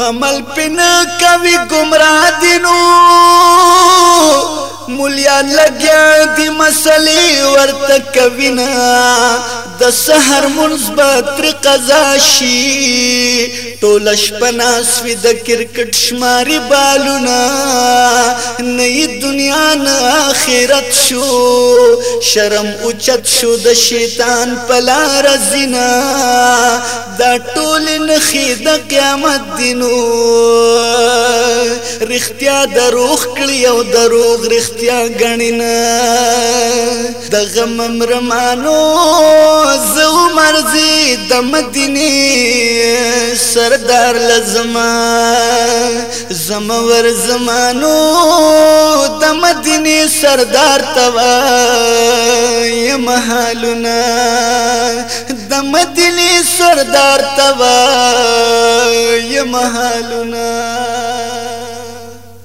عمل پن کوي گمراه دینو مولیا لګیا دی مسلې ورته کوینا د سحر منسبت قضا شي ټول شپنا سوي د کرکټ شماري بالونا نه دنیا نه اخرت شو شرم اوچت شو د شیطان پلا رزینا نخې د قیامت دینو رښتیا دروغ کړی او دروغ رښتیا غنینا د غم مرمانو زو مرزي د مدینه سردار لزما زمور زمانو د مدینه سردار توا یم حالنا د مدینه سردار توا یم حالونه